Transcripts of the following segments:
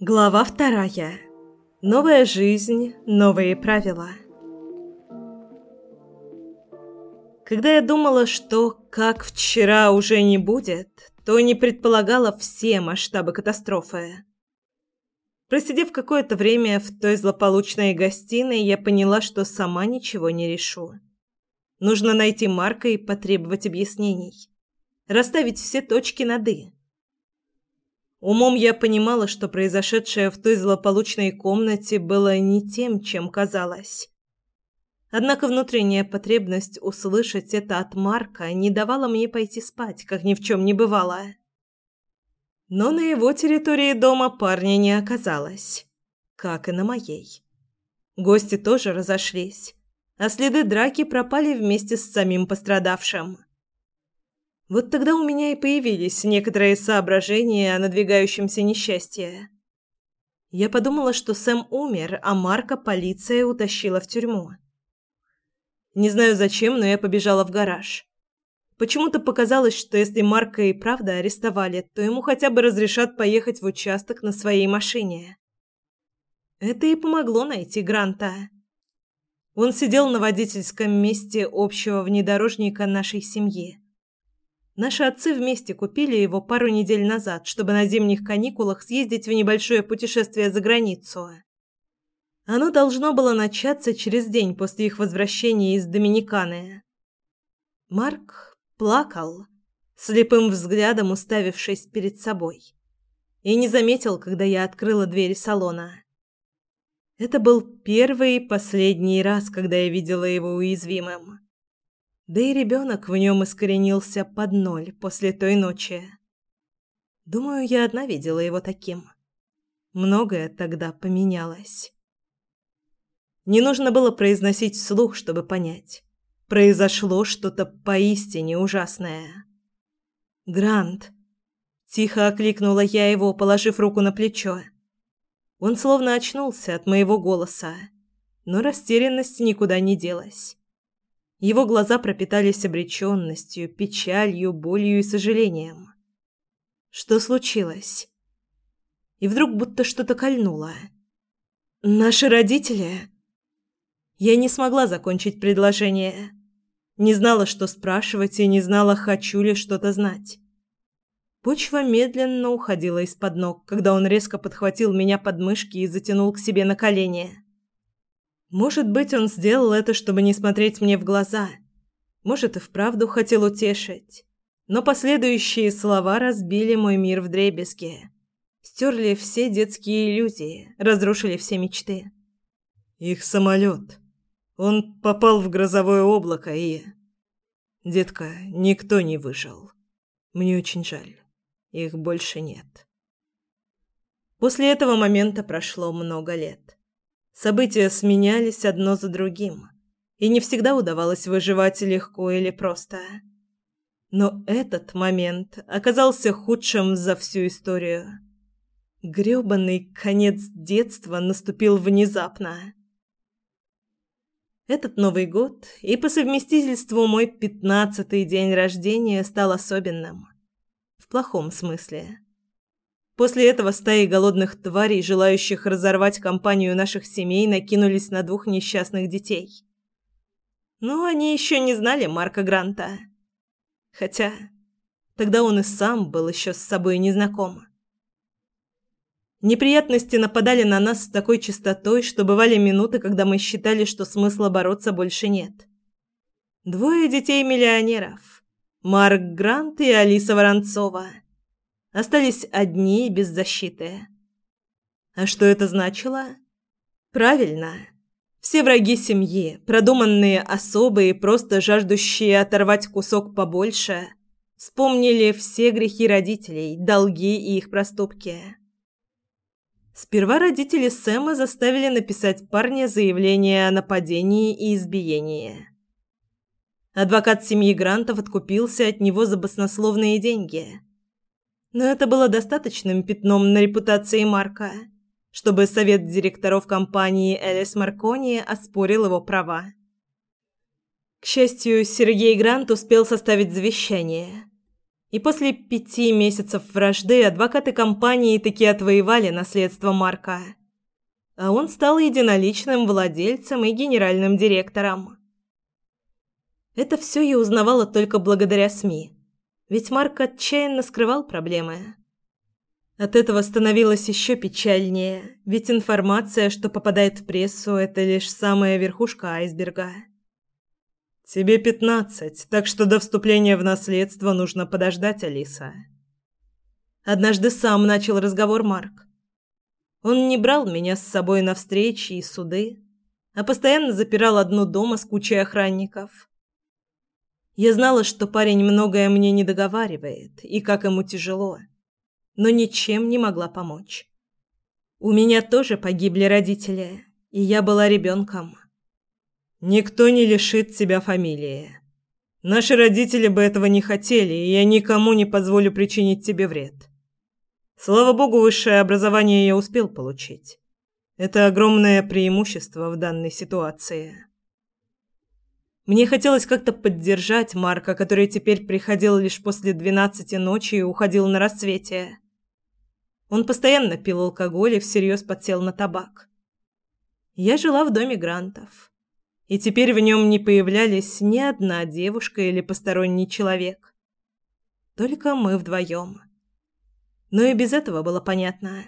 Глава вторая. Новая жизнь, новые правила. Когда я думала, что как вчера уже не будет, то не предполагала все масштабы катастрофы. Просидев какое-то время в той злополучной гостиной, я поняла, что сама ничего не решу. Нужно найти Марка и потребовать объяснений. Расставить все точки над «и». Умом я понимала, что произошедшее в той злополучной комнате было не тем, чем казалось. Однако внутренняя потребность услышать это от Марка не давала мне пойти спать, как ни в чем не бывало. Но на его территории дома парня не оказалось, как и на моей. Гости тоже разошлись, а следы драки пропали вместе с самим пострадавшим. Вот тогда у меня и появились некоторые соображения о надвигающемся несчастье. Я подумала, что Сэм умер, а Марка полиция утащила в тюрьму. Не знаю зачем, но я побежала в гараж. Почему-то показалось, что если Марка и правда арестовали, то ему хотя бы разрешат поехать в участок на своей машине. Это и помогло найти Гранта. Он сидел на водительском месте общего внедорожника нашей семьи. Наши отцы вместе купили его пару недель назад, чтобы на зимних каникулах съездить в небольшое путешествие за границу. Оно должно было начаться через день после их возвращения из Доминиканы. Марк плакал, слепым взглядом уставившись перед собой, и не заметил, когда я открыла двери салона. Это был первый и последний раз, когда я видела его уязвимым. Да и ребенок в нем искоренился под ноль после той ночи. Думаю, я одна видела его таким. Многое тогда поменялось. Не нужно было произносить вслух, чтобы понять. Произошло что-то поистине ужасное. «Грант!» Тихо окликнула я его, положив руку на плечо. Он словно очнулся от моего голоса, но растерянность никуда не делась. Его глаза пропитались обреченностью, печалью, болью и сожалением. Что случилось? И вдруг будто что-то кольнуло. «Наши родители...» Я не смогла закончить предложение. Не знала, что спрашивать, и не знала, хочу ли что-то знать. Почва медленно уходила из-под ног, когда он резко подхватил меня под мышки и затянул к себе на колени. Может быть, он сделал это, чтобы не смотреть мне в глаза. Может, и вправду хотел утешить. Но последующие слова разбили мой мир вдребезги. Стерли все детские иллюзии, разрушили все мечты. Их самолет. Он попал в грозовое облако и... Детка, никто не выжил. Мне очень жаль. Их больше нет. После этого момента прошло много лет. События сменялись одно за другим, и не всегда удавалось выживать легко или просто. Но этот момент оказался худшим за всю историю. Грёбаный конец детства наступил внезапно. Этот Новый год и по совместительству мой пятнадцатый день рождения стал особенным. В плохом смысле. После этого стаи голодных тварей, желающих разорвать компанию наших семей, накинулись на двух несчастных детей. Но они еще не знали Марка Гранта. Хотя тогда он и сам был еще с собой незнаком. Неприятности нападали на нас с такой частотой, что бывали минуты, когда мы считали, что смысла бороться больше нет. Двое детей миллионеров. Марк Грант и Алиса Воронцова – остались одни и без защиты. А что это значило? Правильно. Все враги семьи, продуманные особые, просто жаждущие оторвать кусок побольше, вспомнили все грехи родителей, долги и их проступки. Сперва родители Сэма заставили написать парня заявление о нападении и избиении. Адвокат семьи Грантов откупился от него за баснословные деньги – но это было достаточным пятном на репутации Марка, чтобы совет директоров компании Элис Маркони оспорил его права. К счастью, Сергей Грант успел составить завещание. И после пяти месяцев вражды адвокаты компании таки отвоевали наследство Марка. А он стал единоличным владельцем и генеральным директором. Это все я узнавала только благодаря СМИ. Ведь Марк отчаянно скрывал проблемы. От этого становилось еще печальнее, ведь информация, что попадает в прессу, это лишь самая верхушка айсберга. «Тебе пятнадцать, так что до вступления в наследство нужно подождать, Алиса». Однажды сам начал разговор Марк. Он не брал меня с собой на встречи и суды, а постоянно запирал одну дома с кучей охранников. Я знала, что парень многое мне не договаривает и как ему тяжело но ничем не могла помочь. У меня тоже погибли родители, и я была ребенком. Никто не лишит тебя фамилии. Наши родители бы этого не хотели, и я никому не позволю причинить тебе вред. Слава богу, высшее образование я успел получить. Это огромное преимущество в данной ситуации. Мне хотелось как-то поддержать Марка, который теперь приходил лишь после двенадцати ночи и уходил на рассвете. Он постоянно пил алкоголь и всерьез подсел на табак. Я жила в доме Грантов. И теперь в нем не появлялись ни одна девушка или посторонний человек. Только мы вдвоем. Но и без этого было понятно.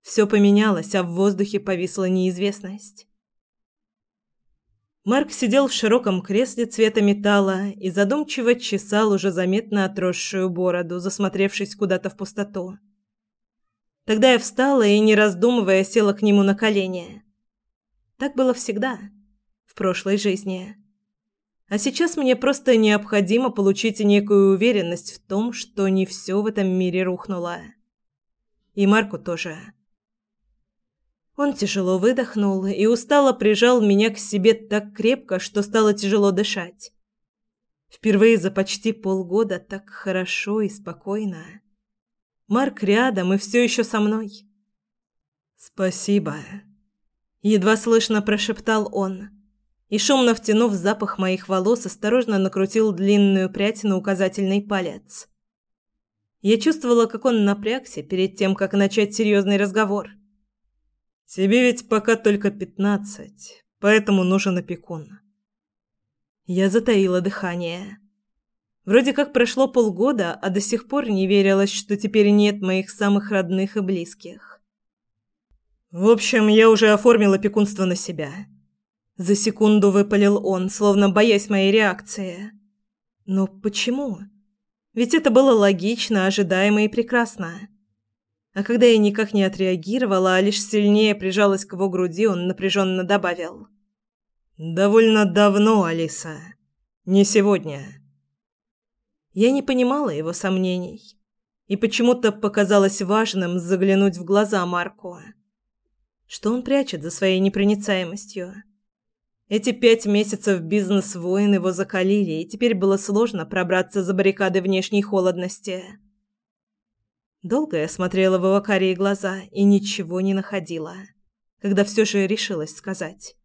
Все поменялось, а в воздухе повисла неизвестность. Марк сидел в широком кресле цвета металла и задумчиво чесал уже заметно отросшую бороду, засмотревшись куда-то в пустоту. Тогда я встала и, не раздумывая, села к нему на колени. Так было всегда, в прошлой жизни. А сейчас мне просто необходимо получить некую уверенность в том, что не все в этом мире рухнуло. И Марку тоже. Он тяжело выдохнул и устало прижал меня к себе так крепко, что стало тяжело дышать. Впервые за почти полгода так хорошо и спокойно. Марк рядом и все еще со мной. «Спасибо», — едва слышно прошептал он. И, шумно втянув запах моих волос, осторожно накрутил длинную прядь на указательный палец. Я чувствовала, как он напрягся перед тем, как начать серьезный разговор. «Тебе ведь пока только пятнадцать, поэтому нужен опекун». Я затаила дыхание. Вроде как прошло полгода, а до сих пор не верилось, что теперь нет моих самых родных и близких. В общем, я уже оформил опекунство на себя. За секунду выпалил он, словно боясь моей реакции. Но почему? Ведь это было логично, ожидаемо и прекрасно. А когда я никак не отреагировала, а лишь сильнее прижалась к его груди, он напряженно добавил: "Довольно давно, Алиса. Не сегодня". Я не понимала его сомнений, и почему-то показалось важным заглянуть в глаза Марку. Что он прячет за своей непроницаемостью? Эти пять месяцев бизнес-войн его закалили, и теперь было сложно пробраться за баррикады внешней холодности. Долго я смотрела в его карие глаза и ничего не находила, когда все же решилась сказать.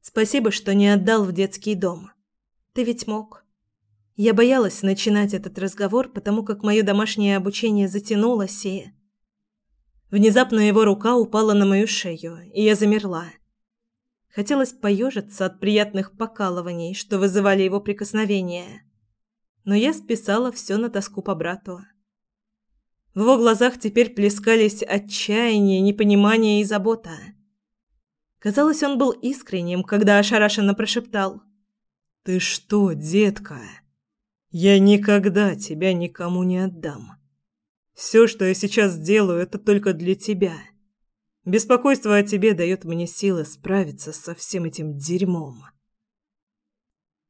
«Спасибо, что не отдал в детский дом. Ты ведь мог». Я боялась начинать этот разговор, потому как мое домашнее обучение затянулось, и... Внезапно его рука упала на мою шею, и я замерла. Хотелось поежиться от приятных покалываний, что вызывали его прикосновения. Но я списала все на тоску по брату. В его глазах теперь плескались отчаяние, непонимание и забота. Казалось, он был искренним, когда ошарашенно прошептал. «Ты что, детка?» Я никогда тебя никому не отдам. Все, что я сейчас делаю, это только для тебя. Беспокойство о тебе дает мне силы справиться со всем этим дерьмом.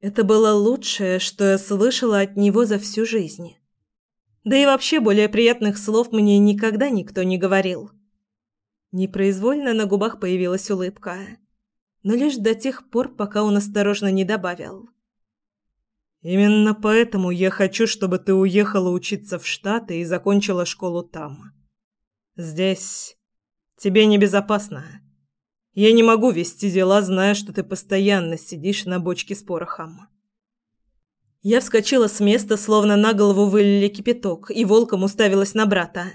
Это было лучшее, что я слышала от него за всю жизнь. Да и вообще более приятных слов мне никогда никто не говорил. Непроизвольно на губах появилась улыбка, но лишь до тех пор, пока он осторожно не добавил. Именно поэтому я хочу, чтобы ты уехала учиться в Штаты и закончила школу там. Здесь тебе небезопасно. Я не могу вести дела, зная, что ты постоянно сидишь на бочке с порохом. Я вскочила с места, словно на голову вылили кипяток, и волком уставилась на брата.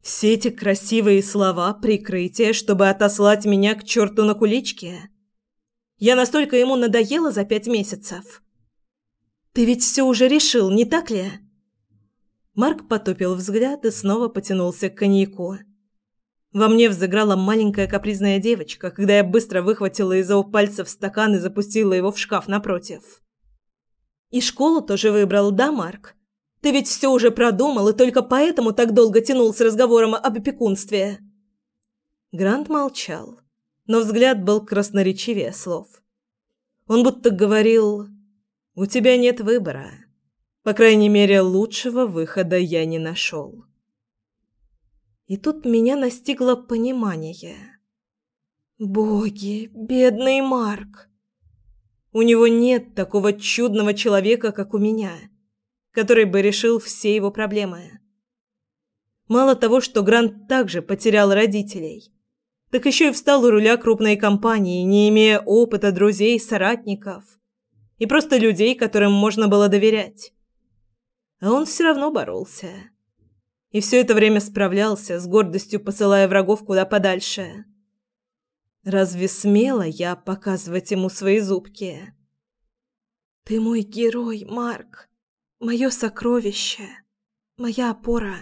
Все эти красивые слова – прикрытие, чтобы отослать меня к черту на куличке. Я настолько ему надоела за пять месяцев. Ты ведь все уже решил, не так ли? Марк потупил взгляд и снова потянулся к коньяку. Во мне взыграла маленькая капризная девочка, когда я быстро выхватила из его пальцев стакан и запустила его в шкаф напротив. И школу тоже выбрал, да, Марк? Ты ведь все уже продумал и только поэтому так долго тянул с разговором об опекунстве. Грант молчал, но взгляд был красноречивее слов. Он будто говорил: "У тебя нет выбора. По крайней мере, лучшего выхода я не нашел». И тут меня настигло понимание. Боги, бедный Марк. У него нет такого чудного человека, как у меня, который бы решил все его проблемы. Мало того, что Грант также потерял родителей, так еще и встал у руля крупной компании, не имея опыта друзей, соратников и просто людей, которым можно было доверять. А он все равно боролся. И все это время справлялся, с гордостью посылая врагов куда подальше. Разве смело я показывать ему свои зубки? Ты мой герой, Марк. Мое сокровище. Моя опора.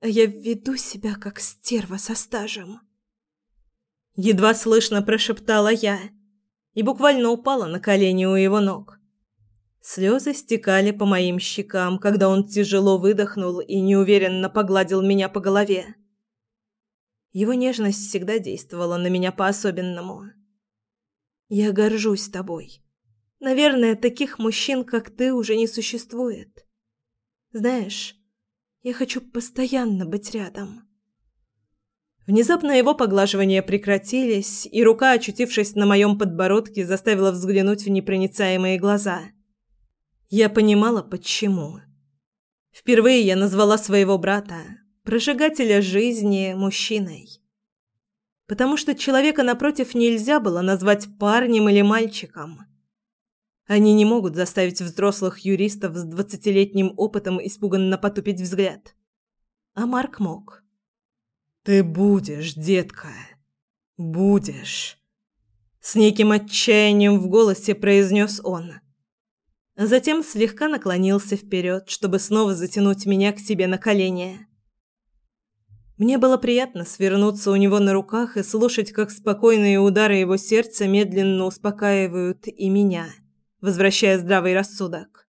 А я веду себя как стерва со стажем. Едва слышно прошептала я и буквально упала на колени у его ног. Слезы стекали по моим щекам, когда он тяжело выдохнул и неуверенно погладил меня по голове. Его нежность всегда действовала на меня по-особенному. Я горжусь тобой. Наверное, таких мужчин, как ты, уже не существует. Знаешь, я хочу постоянно быть рядом. Внезапно его поглаживания прекратились, и рука, очутившись на моем подбородке, заставила взглянуть в непроницаемые глаза. Я понимала, почему. Впервые я назвала своего брата, прожигателя жизни мужчиной. Потому что человека напротив нельзя было назвать парнем или мальчиком. Они не могут заставить взрослых юристов с двадцатилетним опытом испуганно потупить взгляд. А Марк мог. «Ты будешь, детка, будешь», — с неким отчаянием в голосе произнес он. Затем слегка наклонился вперед, чтобы снова затянуть меня к себе на колени. Мне было приятно свернуться у него на руках и слушать, как спокойные удары его сердца медленно успокаивают и меня, возвращая здравый рассудок.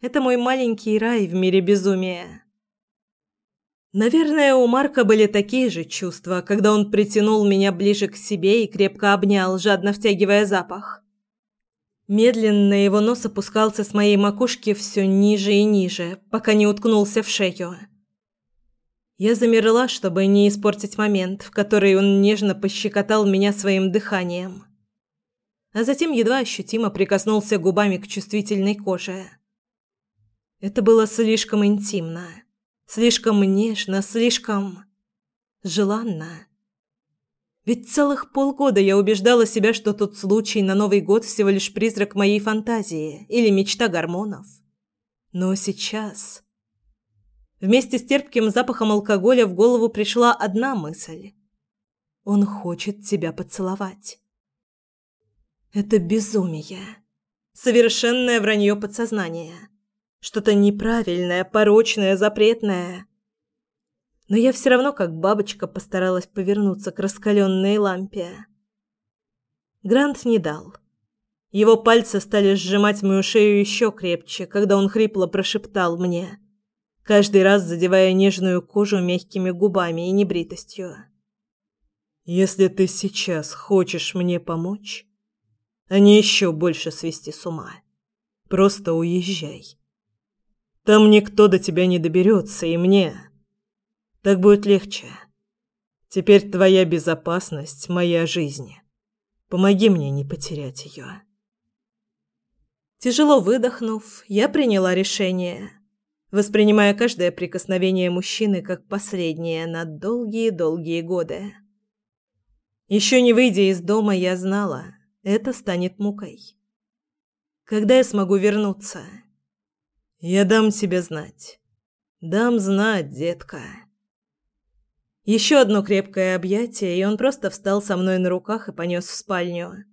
Это мой маленький рай в мире безумия. Наверное, у Марка были такие же чувства, когда он притянул меня ближе к себе и крепко обнял, жадно втягивая запах. Медленно его нос опускался с моей макушки все ниже и ниже, пока не уткнулся в шею. Я замерла, чтобы не испортить момент, в который он нежно пощекотал меня своим дыханием. А затем едва ощутимо прикоснулся губами к чувствительной коже. Это было слишком интимно, слишком нежно, слишком желанно. Ведь целых полгода я убеждала себя, что тот случай на Новый год всего лишь призрак моей фантазии или мечта гормонов. Но сейчас Вместе с терпким запахом алкоголя в голову пришла одна мысль. Он хочет тебя поцеловать. Это безумие. Совершенное вранье подсознания. Что-то неправильное, порочное, запретное. Но я все равно, как бабочка, постаралась повернуться к раскаленной лампе. Грант не дал. Его пальцы стали сжимать мою шею еще крепче, когда он хрипло прошептал мне каждый раз задевая нежную кожу мягкими губами и небритостью. «Если ты сейчас хочешь мне помочь, а не еще больше свести с ума, просто уезжай. Там никто до тебя не доберется, и мне. Так будет легче. Теперь твоя безопасность – моя жизнь. Помоги мне не потерять ее». Тяжело выдохнув, я приняла решение – воспринимая каждое прикосновение мужчины как последнее на долгие-долгие годы. Еще не выйдя из дома, я знала, это станет мукой. Когда я смогу вернуться? Я дам тебе знать. Дам знать, детка. Еще одно крепкое объятие, и он просто встал со мной на руках и понес в спальню.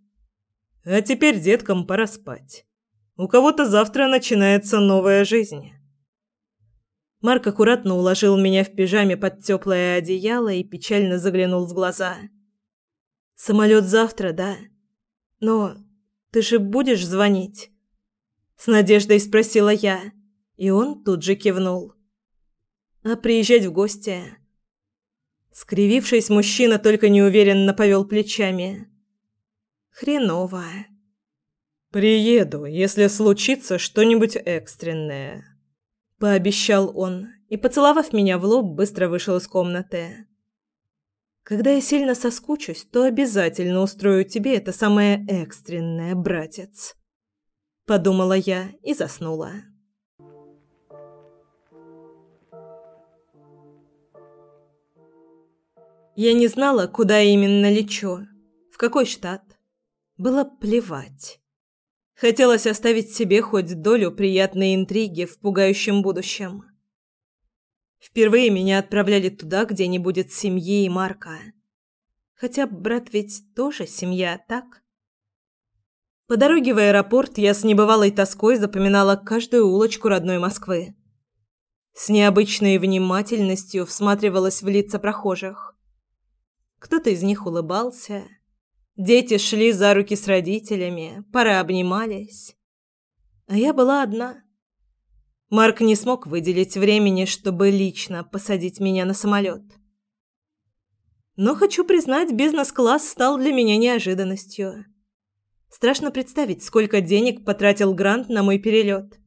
А теперь деткам пора спать. У кого-то завтра начинается новая жизнь. Марк аккуратно уложил меня в пижаме под теплое одеяло и печально заглянул в глаза. Самолет завтра, да? Но ты же будешь звонить? С надеждой спросила я, и он тут же кивнул. А приезжать в гости? Скривившись, мужчина только неуверенно повел плечами. Хреново. Приеду, если случится что-нибудь экстренное, пообещал он и, поцеловав меня в лоб, быстро вышел из комнаты. Когда я сильно соскучусь, то обязательно устрою тебе это самое экстренное, братец, подумала я и заснула. Я не знала, куда именно лечу, в какой штат. Было плевать. Хотелось оставить себе хоть долю приятной интриги в пугающем будущем. Впервые меня отправляли туда, где не будет семьи и Марка. Хотя брат ведь тоже семья, так? По дороге в аэропорт я с небывалой тоской запоминала каждую улочку родной Москвы. С необычной внимательностью всматривалась в лица прохожих. Кто-то из них улыбался, Дети шли за руки с родителями, пара обнимались. А я была одна. Марк не смог выделить времени, чтобы лично посадить меня на самолет. Но хочу признать, бизнес-класс стал для меня неожиданностью. Страшно представить, сколько денег потратил Грант на мой перелет.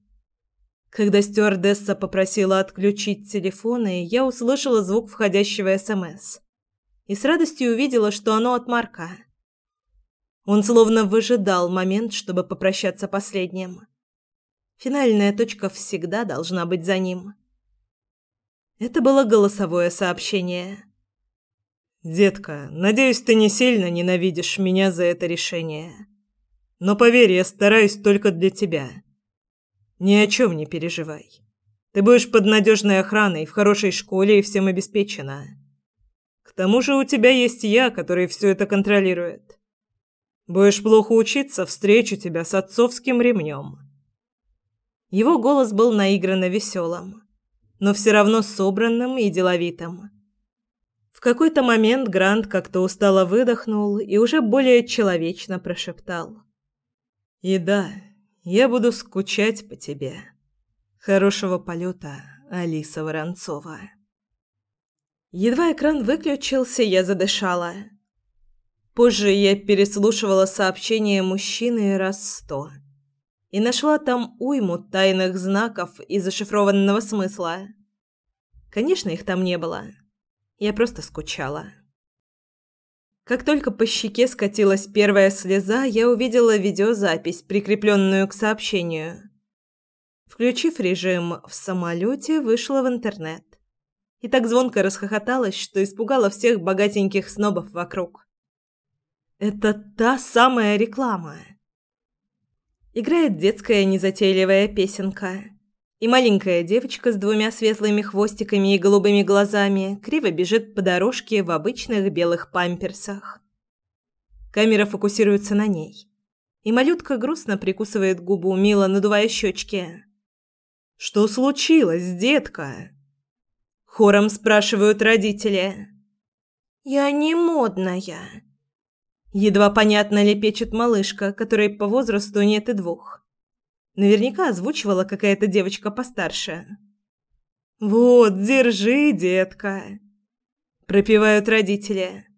Когда стюардесса попросила отключить телефоны, я услышала звук входящего СМС. И с радостью увидела, что оно от Марка. Он словно выжидал момент, чтобы попрощаться последним. Финальная точка всегда должна быть за ним. Это было голосовое сообщение. «Детка, надеюсь, ты не сильно ненавидишь меня за это решение. Но поверь, я стараюсь только для тебя. Ни о чем не переживай. Ты будешь под надежной охраной, в хорошей школе и всем обеспечена. К тому же у тебя есть я, который все это контролирует. Будешь плохо учиться, встречу тебя с отцовским ремнем». Его голос был наигранно веселым, но все равно собранным и деловитым. В какой-то момент Грант как-то устало выдохнул и уже более человечно прошептал. «И да, я буду скучать по тебе. Хорошего полета, Алиса Воронцова». Едва экран выключился, я задышала. Позже я переслушивала сообщения мужчины раз сто и нашла там уйму тайных знаков и зашифрованного смысла. Конечно, их там не было. Я просто скучала. Как только по щеке скатилась первая слеза, я увидела видеозапись, прикрепленную к сообщению. Включив режим в самолете, вышла в интернет. И так звонко расхохоталась, что испугала всех богатеньких снобов вокруг. Это та самая реклама. Играет детская незатейливая песенка. И маленькая девочка с двумя светлыми хвостиками и голубыми глазами криво бежит по дорожке в обычных белых памперсах. Камера фокусируется на ней. И малютка грустно прикусывает губу, мило надувая щечки. «Что случилось, детка?» Хором спрашивают родители. «Я не модная», Едва понятно лепечет малышка, которой по возрасту нет и двух. Наверняка озвучивала какая-то девочка постарше. «Вот, держи, детка!» Пропевают родители.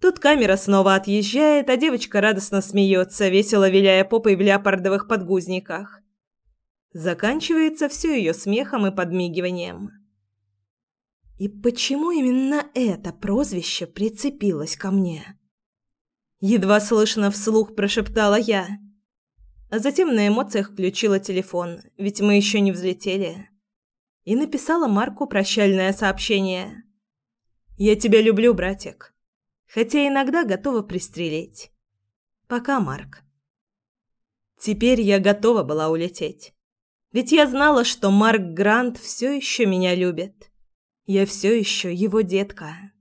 Тут камера снова отъезжает, а девочка радостно смеется, весело виляя попой в леопардовых подгузниках. Заканчивается все ее смехом и подмигиванием. И почему именно это прозвище прицепилось ко мне? Едва слышно вслух прошептала я. А затем на эмоциях включила телефон, ведь мы еще не взлетели. И написала Марку прощальное сообщение. «Я тебя люблю, братик. Хотя иногда готова пристрелить. Пока, Марк». Теперь я готова была улететь. Ведь я знала, что Марк Грант все еще меня любит. Я все еще его детка.